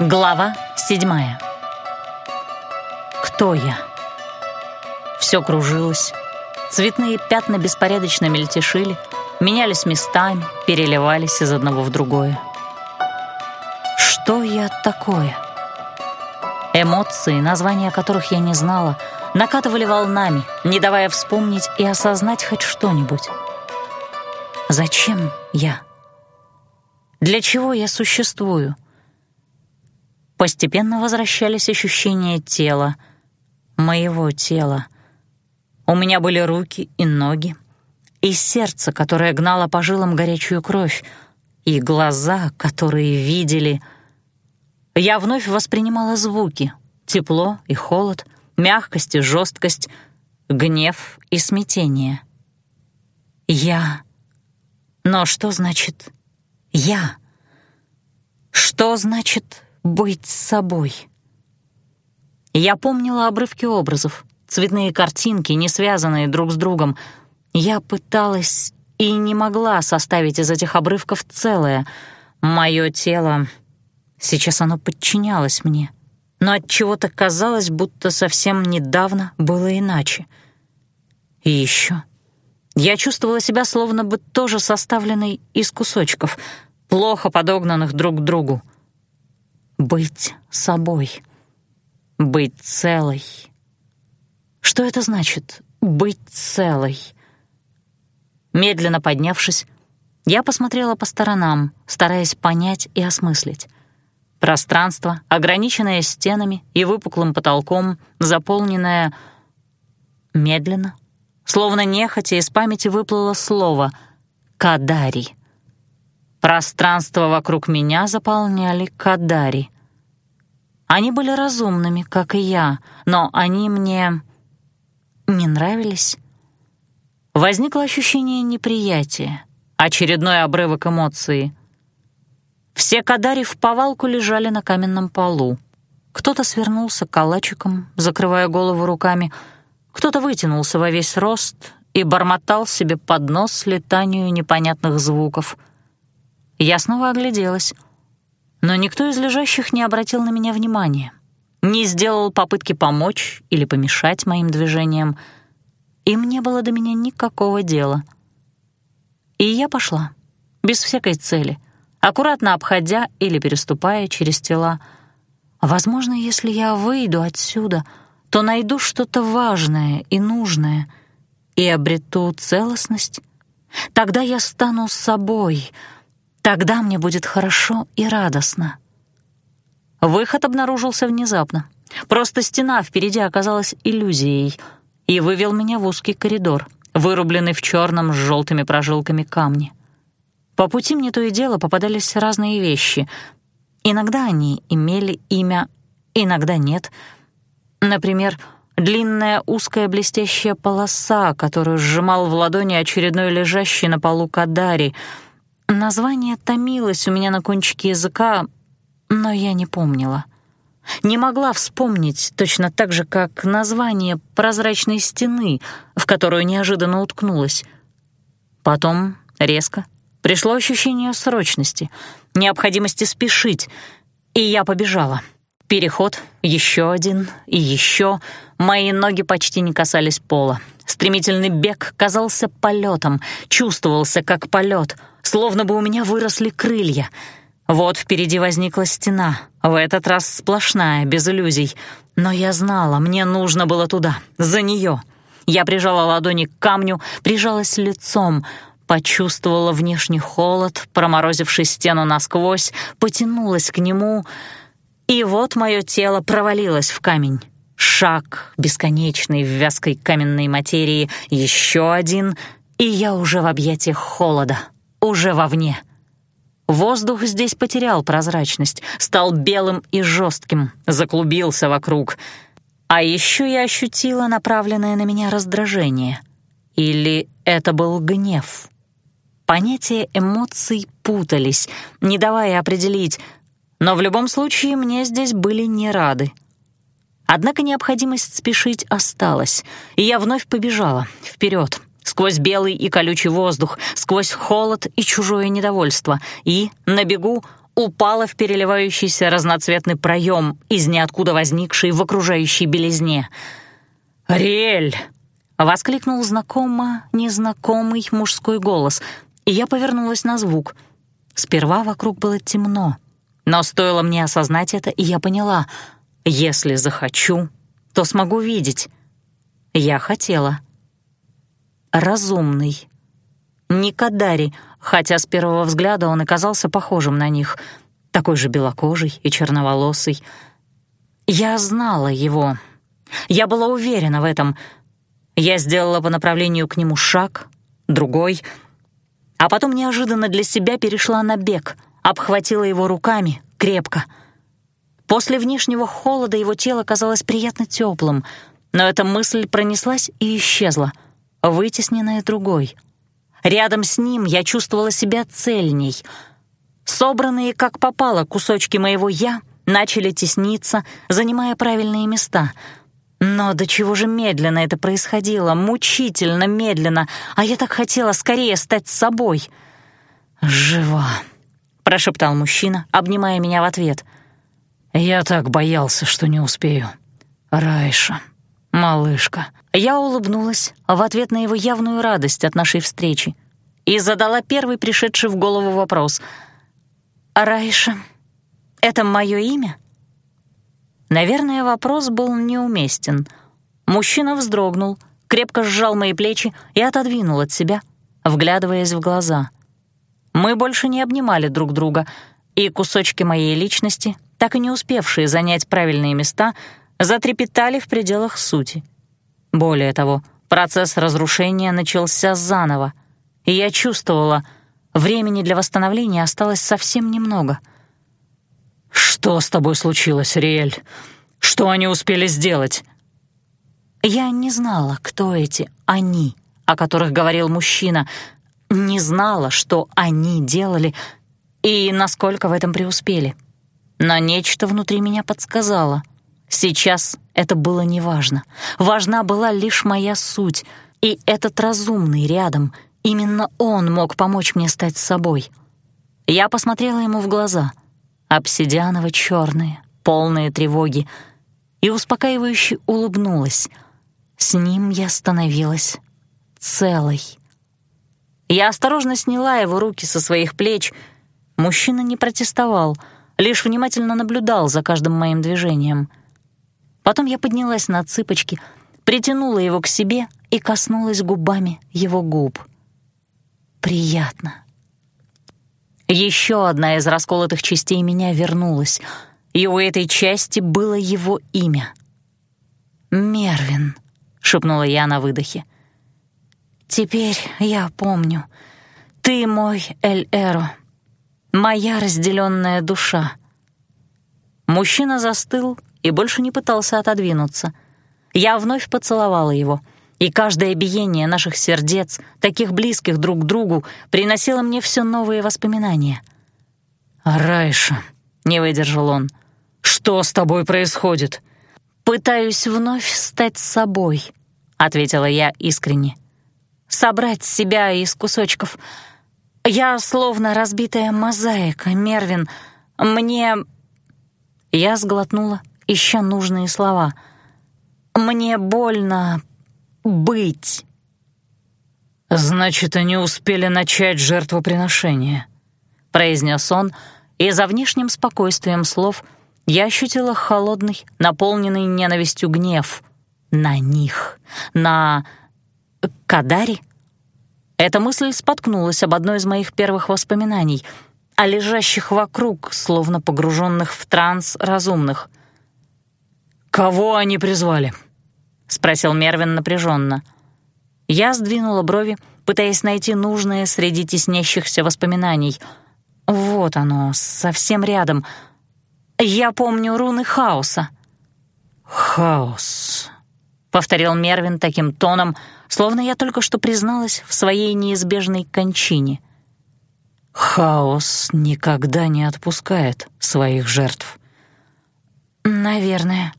Глава седьмая. Кто я? Все кружилось. Цветные пятна беспорядочно мельтешили, менялись местами, переливались из одного в другое. Что я такое? Эмоции, названия которых я не знала, накатывали волнами, не давая вспомнить и осознать хоть что-нибудь. Зачем я? Для чего я существую? Постепенно возвращались ощущения тела, моего тела. У меня были руки и ноги, и сердце, которое гнало по жилам горячую кровь, и глаза, которые видели. Я вновь воспринимала звуки, тепло и холод, мягкость и жесткость, гнев и смятение. Я. Но что значит «я»? Что значит быть собой. Я помнила обрывки образов, цветные картинки, не связанные друг с другом. Я пыталась и не могла составить из этих обрывков целое. Моё тело... Сейчас оно подчинялось мне. Но от чего то казалось, будто совсем недавно было иначе. И еще я чувствовала себя словно бы тоже составленной из кусочков, плохо подогнанных друг к другу быть собой, быть целой. Что это значит — быть целой? Медленно поднявшись, я посмотрела по сторонам, стараясь понять и осмыслить. Пространство, ограниченное стенами и выпуклым потолком, заполненное медленно, словно нехотя из памяти выплыло слово «Кадари». Пространство вокруг меня заполняли кадари. Они были разумными, как и я, но они мне не нравились. Возникло ощущение неприятия, очередной обрывок эмоции. Все кадари в повалку лежали на каменном полу. Кто-то свернулся калачиком, закрывая голову руками, кто-то вытянулся во весь рост и бормотал себе под нос летанию непонятных звуков — я снова огляделась, но никто из лежащих не обратил на меня внимания, не сделал попытки помочь или помешать моим движениям. Им не было до меня никакого дела. И я пошла, без всякой цели, аккуратно обходя или переступая через тела. Возможно, если я выйду отсюда, то найду что-то важное и нужное и обрету целостность. Тогда я стану собой — Тогда мне будет хорошо и радостно. Выход обнаружился внезапно. Просто стена впереди оказалась иллюзией и вывел меня в узкий коридор, вырубленный в черном с желтыми прожилками камни. По пути мне то и дело попадались разные вещи. Иногда они имели имя, иногда нет. Например, длинная узкая блестящая полоса, которую сжимал в ладони очередной лежащий на полу Кадари — Название томилось у меня на кончике языка, но я не помнила. Не могла вспомнить точно так же, как название прозрачной стены, в которую неожиданно уткнулась. Потом, резко, пришло ощущение срочности, необходимости спешить, и я побежала. Переход, еще один и еще. Мои ноги почти не касались пола. Стремительный бег казался полетом, чувствовался как полет — словно бы у меня выросли крылья. Вот впереди возникла стена, в этот раз сплошная, без иллюзий. Но я знала, мне нужно было туда, за нее. Я прижала ладони к камню, прижалась лицом, почувствовала внешний холод, проморозивший стену насквозь, потянулась к нему, и вот мое тело провалилось в камень. Шаг бесконечный в вязкой каменной материи, еще один, и я уже в объятиях холода, уже вовне. Воздух здесь потерял прозрачность, стал белым и жестким, заклубился вокруг. А еще я ощутила направленное на меня раздражение. Или это был гнев? Понятия эмоций путались, не давая определить, но в любом случае мне здесь были не рады. Однако необходимость спешить осталась, и я вновь побежала вперед, сквозь белый и колючий воздух, сквозь холод и чужое недовольство, и, на бегу, упала в переливающийся разноцветный проем из ниоткуда возникшей в окружающей белизне. «Риэль!» — воскликнул знакомо незнакомый мужской голос, и я повернулась на звук. Сперва вокруг было темно, но стоило мне осознать это, и я поняла — если захочу, то смогу видеть. Я хотела. Разумный. Не Кадари, хотя с первого взгляда он и казался похожим на них, такой же белокожий и черноволосый. Я знала его. Я была уверена в этом. Я сделала по направлению к нему шаг, другой, а потом неожиданно для себя перешла на бег, обхватила его руками крепко — После внешнего холода его тело казалось приятно теплым, но эта мысль пронеслась и исчезла, вытесненная другой. Рядом с ним я чувствовала себя цельней. Собранные как попало кусочки моего «я» начали тесниться, занимая правильные места. Но до чего же медленно это происходило, мучительно медленно, а я так хотела скорее стать собой. «Жива», — прошептал мужчина, обнимая меня в ответ — я так боялся, что не успею. Райша, малышка. Я улыбнулась в ответ на его явную радость от нашей встречи и задала первый пришедший в голову вопрос. «Райша, это мое имя?» Наверное, вопрос был неуместен. Мужчина вздрогнул, крепко сжал мои плечи и отодвинул от себя, вглядываясь в глаза. Мы больше не обнимали друг друга, и кусочки моей личности так и не успевшие занять правильные места, затрепетали в пределах сути. Более того, процесс разрушения начался заново, и я чувствовала, времени для восстановления осталось совсем немного. «Что с тобой случилось, Риэль? Что они успели сделать?» Я не знала, кто эти «они», о которых говорил мужчина, не знала, что они делали и насколько в этом преуспели. Но нечто внутри меня подсказало. Сейчас это было неважно. Важна была лишь моя суть, и этот разумный рядом, именно он мог помочь мне стать собой. Я посмотрела ему в глаза, обсидианово-чёрные, полные тревоги, и успокаивающе улыбнулась. С ним я становилась целой. Я осторожно сняла его руки со своих плеч. Мужчина не протестовал — лишь внимательно наблюдал за каждым моим движением. Потом я поднялась на цыпочки, притянула его к себе и коснулась губами его губ. Приятно. Еще одна из расколотых частей меня вернулась, и у этой части было его имя. «Мервин», — шепнула я на выдохе. «Теперь я помню. Ты мой Эль-Эро, Моя разделенная душа. Мужчина застыл и больше не пытался отодвинуться. Я вновь поцеловала его, и каждое биение наших сердец, таких близких друг к другу, приносило мне все новые воспоминания. «Райша», — не выдержал он, — «что с тобой происходит?» «Пытаюсь вновь стать собой», — ответила я искренне. «Собрать себя из кусочков — я словно разбитая мозаика, Мервин. Мне...» Я сглотнула, ища нужные слова. «Мне больно быть». «Значит, они успели начать жертвоприношение», — произнес он, и за внешним спокойствием слов я ощутила холодный, наполненный ненавистью гнев. На них, на Кадари эта мысль споткнулась об одно из моих первых воспоминаний, о лежащих вокруг, словно погруженных в транс разумных. «Кого они призвали?» — спросил Мервин напряженно. Я сдвинула брови, пытаясь найти нужное среди теснящихся воспоминаний. Вот оно, совсем рядом. Я помню руны хаоса. «Хаос», — повторил Мервин таким тоном, — словно я только что призналась в своей неизбежной кончине. Хаос никогда не отпускает своих жертв. Наверное.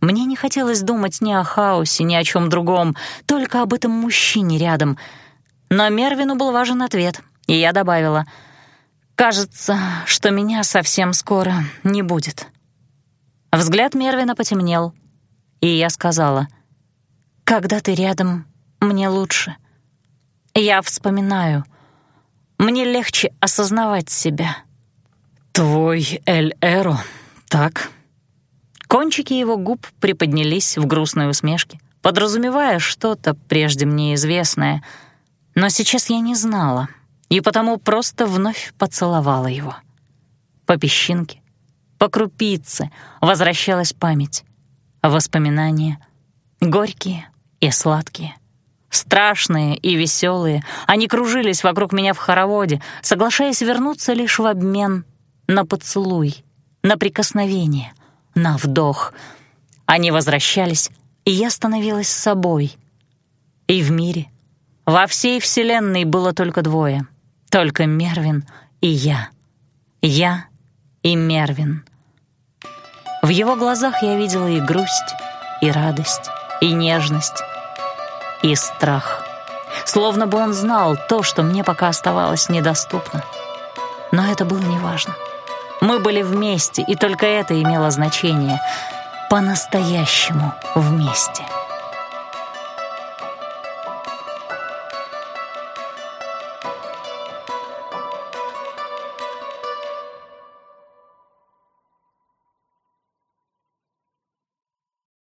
Мне не хотелось думать ни о хаосе, ни о чем другом, только об этом мужчине рядом. Но Мервину был важен ответ, и я добавила — Кажется, что меня совсем скоро не будет. Взгляд Мервина потемнел, и я сказала, «Когда ты рядом, мне лучше. Я вспоминаю. Мне легче осознавать себя». «Твой Эль-Эро, так?» Кончики его губ приподнялись в грустной усмешке, подразумевая что-то прежде мне известное, но сейчас я не знала — и потому просто вновь поцеловала его. По песчинке, по крупице возвращалась память, воспоминания, горькие и сладкие. Страшные и веселые, они кружились вокруг меня в хороводе, соглашаясь вернуться лишь в обмен на поцелуй, на прикосновение, на вдох. Они возвращались, и я становилась собой. И в мире, во всей Вселенной было только двое — только Мервин и я. Я и Мервин. В его глазах я видела и грусть, и радость, и нежность, и страх. Словно бы он знал то, что мне пока оставалось недоступно. Но это было неважно. Мы были вместе, и только это имело значение. По-настоящему вместе.